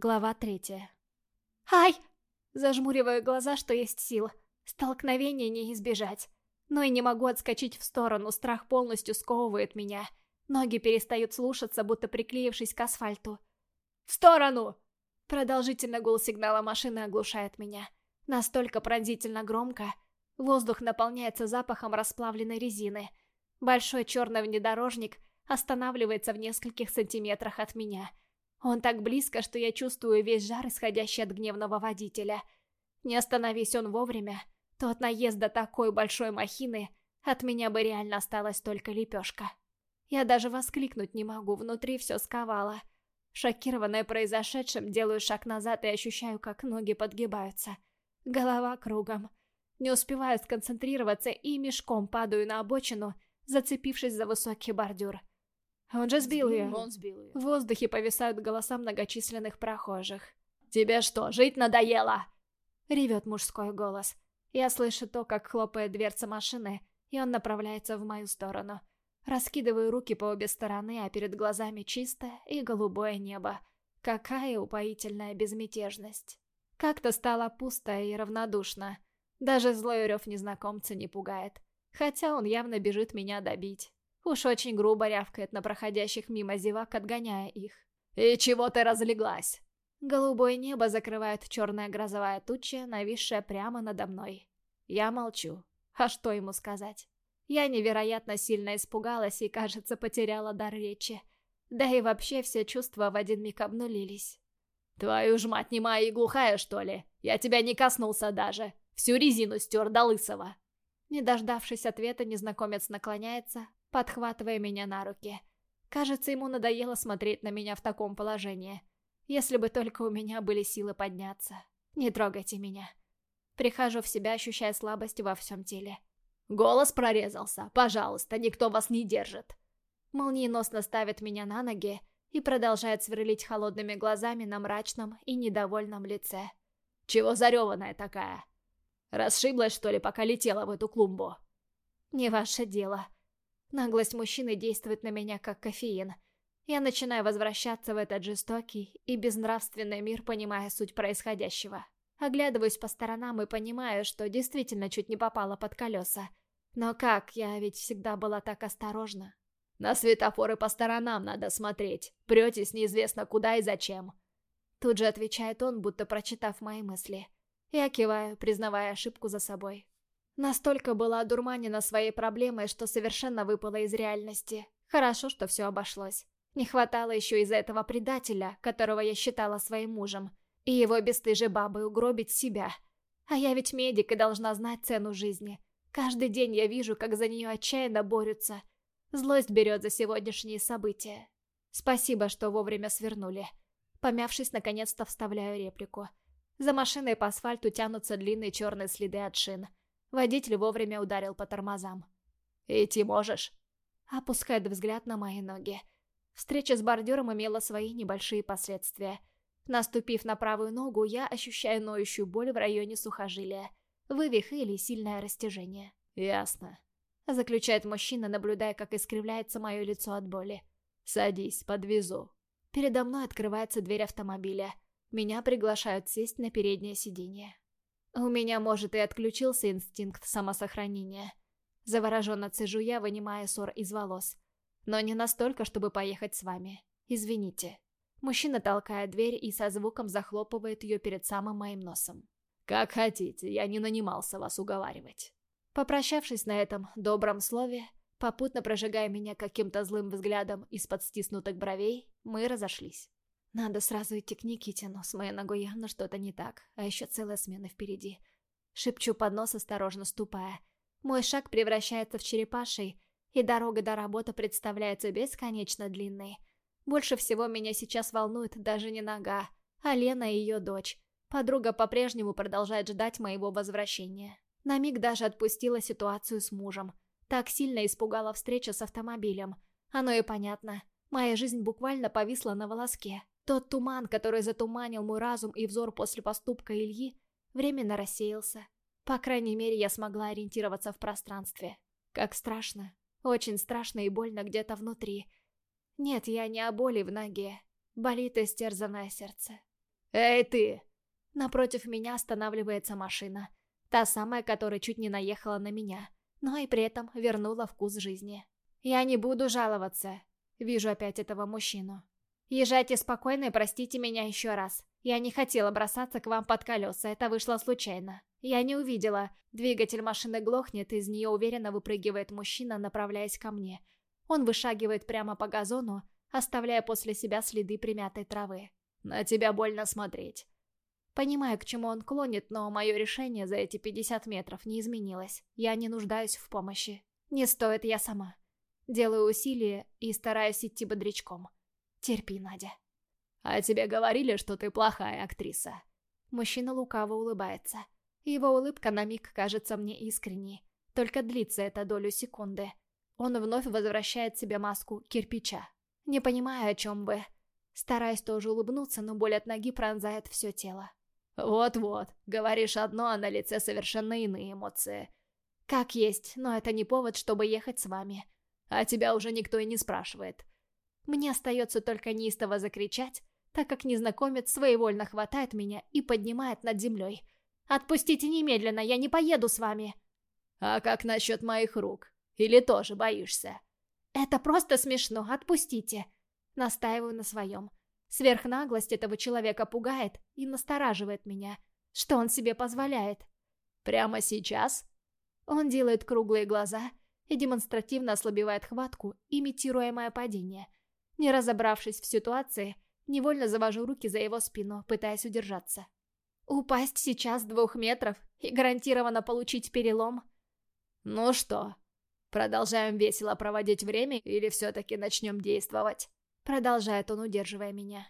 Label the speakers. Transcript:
Speaker 1: Глава третья. «Ай!» Зажмуриваю глаза, что есть сил. Столкновения не избежать. Но и не могу отскочить в сторону, страх полностью сковывает меня. Ноги перестают слушаться, будто приклеившись к асфальту. «В сторону!» Продолжительный гул сигнала машины оглушает меня. Настолько пронзительно громко. Воздух наполняется запахом расплавленной резины. Большой черный внедорожник останавливается в нескольких сантиметрах от меня — он так близко, что я чувствую весь жар, исходящий от гневного водителя. Не остановись он вовремя, то от наезда такой большой махины от меня бы реально осталась только лепешка. Я даже воскликнуть не могу, внутри все сковало. Шокированная произошедшим, делаю шаг назад и ощущаю, как ноги подгибаются. Голова кругом. Не успеваю сконцентрироваться и мешком падаю на обочину, зацепившись за высокий бордюр. Он же сбил ее.
Speaker 2: Он сбил ее.
Speaker 1: В воздухе повисают голоса многочисленных прохожих.
Speaker 2: «Тебе что, жить надоело?»
Speaker 1: Ревет мужской голос. Я слышу то, как хлопает дверца машины, и он направляется в мою сторону. Раскидываю руки по обе стороны, а перед глазами чистое и голубое небо. Какая упоительная безмятежность. Как-то стало пусто и равнодушно. Даже злой рев незнакомца не пугает. Хотя он явно бежит меня добить. Уж очень грубо рявкает на проходящих мимо зевак, отгоняя их.
Speaker 2: «И чего ты разлеглась?»
Speaker 1: Голубое небо закрывает черная грозовая туча, нависшая прямо надо мной. Я молчу. А что ему сказать? Я невероятно сильно испугалась и, кажется, потеряла дар речи. Да и вообще все чувства в один миг обнулились.
Speaker 2: «Твою ж мать, не и глухая, что ли? Я тебя не коснулся даже. Всю резину стер до лысого».
Speaker 1: Не дождавшись ответа, незнакомец наклоняется, подхватывая меня на руки. Кажется, ему надоело смотреть на меня в таком положении. Если бы только у меня были силы подняться. Не трогайте меня. Прихожу в себя, ощущая слабость во всем теле.
Speaker 2: Голос прорезался. Пожалуйста, никто вас не держит.
Speaker 1: Молниеносно ставит меня на ноги и продолжает сверлить холодными глазами на мрачном и недовольном лице.
Speaker 2: Чего зареванная такая? Расшиблась, что ли, пока летела в эту клумбу?
Speaker 1: Не ваше дело. Наглость мужчины действует на меня как кофеин. Я начинаю возвращаться в этот жестокий и безнравственный мир, понимая суть происходящего. Оглядываюсь по сторонам и понимаю, что действительно чуть не попала под колеса. Но как, я ведь всегда была так осторожна.
Speaker 2: На светофоры по сторонам надо смотреть. Претесь неизвестно куда и зачем.
Speaker 1: Тут же отвечает он, будто прочитав мои мысли. Я киваю, признавая ошибку за собой. Настолько была одурманена своей проблемой, что совершенно выпала из реальности. Хорошо, что все обошлось. Не хватало еще из-за этого предателя, которого я считала своим мужем, и его бесстыжей бабой угробить себя. А я ведь медик и должна знать цену жизни. Каждый день я вижу, как за нее отчаянно борются. Злость берет за сегодняшние события. Спасибо, что вовремя свернули. Помявшись, наконец-то вставляю реплику. За машиной по асфальту тянутся длинные черные следы от шин. Водитель вовремя ударил по тормозам.
Speaker 2: «Идти можешь?»
Speaker 1: Опускает взгляд на мои ноги. Встреча с бордюром имела свои небольшие последствия. Наступив на правую ногу, я ощущаю ноющую боль в районе сухожилия. Вывих или сильное растяжение.
Speaker 2: «Ясно», —
Speaker 1: заключает мужчина, наблюдая, как искривляется мое лицо от боли.
Speaker 2: «Садись, подвезу».
Speaker 1: Передо мной открывается дверь автомобиля. Меня приглашают сесть на переднее сиденье. У меня, может, и отключился инстинкт самосохранения. Завороженно цежу я, вынимая ссор из волос. Но не настолько, чтобы поехать с вами. Извините. Мужчина толкает дверь и со звуком захлопывает ее перед самым моим носом.
Speaker 2: «Как хотите, я не нанимался вас уговаривать».
Speaker 1: Попрощавшись на этом добром слове, попутно прожигая меня каким-то злым взглядом из-под стиснутых бровей, мы разошлись. Надо сразу идти к Никитину, с моей ногой явно что-то не так, а еще целая смена впереди. Шепчу под нос, осторожно ступая. Мой шаг превращается в черепаший, и дорога до работы представляется бесконечно длинной. Больше всего меня сейчас волнует даже не нога, а Лена и ее дочь. Подруга по-прежнему продолжает ждать моего возвращения. На миг даже отпустила ситуацию с мужем. Так сильно испугала встреча с автомобилем. Оно и понятно. Моя жизнь буквально повисла на волоске. Тот туман, который затуманил мой разум и взор после поступка Ильи, временно рассеялся. По крайней мере, я смогла ориентироваться в пространстве. Как страшно. Очень страшно и больно где-то внутри. Нет, я не о боли в ноге. Болит истерзанное сердце.
Speaker 2: Эй, ты!»
Speaker 1: Напротив меня останавливается машина. Та самая, которая чуть не наехала на меня, но и при этом вернула вкус жизни. Я не буду жаловаться. Вижу опять этого мужчину. Езжайте спокойно и простите меня еще раз. Я не хотела бросаться к вам под колеса, это вышло случайно. Я не увидела. Двигатель машины глохнет, из нее уверенно выпрыгивает мужчина, направляясь ко мне. Он вышагивает прямо по газону, оставляя после себя следы примятой травы.
Speaker 2: «На тебя больно смотреть».
Speaker 1: Понимаю, к чему он клонит, но мое решение за эти 50 метров не изменилось. Я не нуждаюсь в помощи. Не стоит я сама. Делаю усилия и стараюсь идти бодрячком. Терпи, Надя.
Speaker 2: «А тебе говорили, что ты плохая актриса?»
Speaker 1: Мужчина лукаво улыбается. Его улыбка на миг кажется мне искренней. Только длится это долю секунды. Он вновь возвращает себе маску кирпича. Не понимаю, о чем вы. Стараюсь тоже улыбнуться, но боль от ноги пронзает все тело.
Speaker 2: «Вот-вот, говоришь одно, а на лице совершенно иные эмоции».
Speaker 1: «Как есть, но это не повод, чтобы ехать с вами».
Speaker 2: «А тебя уже никто и не спрашивает».
Speaker 1: Мне остается только неистово закричать, так как незнакомец своевольно хватает меня и поднимает над землей. «Отпустите немедленно, я не поеду с вами!»
Speaker 2: «А как насчет моих рук? Или тоже боишься?»
Speaker 1: «Это просто смешно, отпустите!» Настаиваю на своем. Сверхнаглость этого человека пугает и настораживает меня. Что он себе позволяет?
Speaker 2: «Прямо сейчас?»
Speaker 1: Он делает круглые глаза и демонстративно ослабевает хватку, имитируя мое падение. Не разобравшись в ситуации, невольно завожу руки за его спину, пытаясь удержаться. Упасть сейчас двух метров и гарантированно получить перелом?
Speaker 2: Ну что, продолжаем весело проводить время или все-таки начнем действовать?
Speaker 1: Продолжает он, удерживая меня.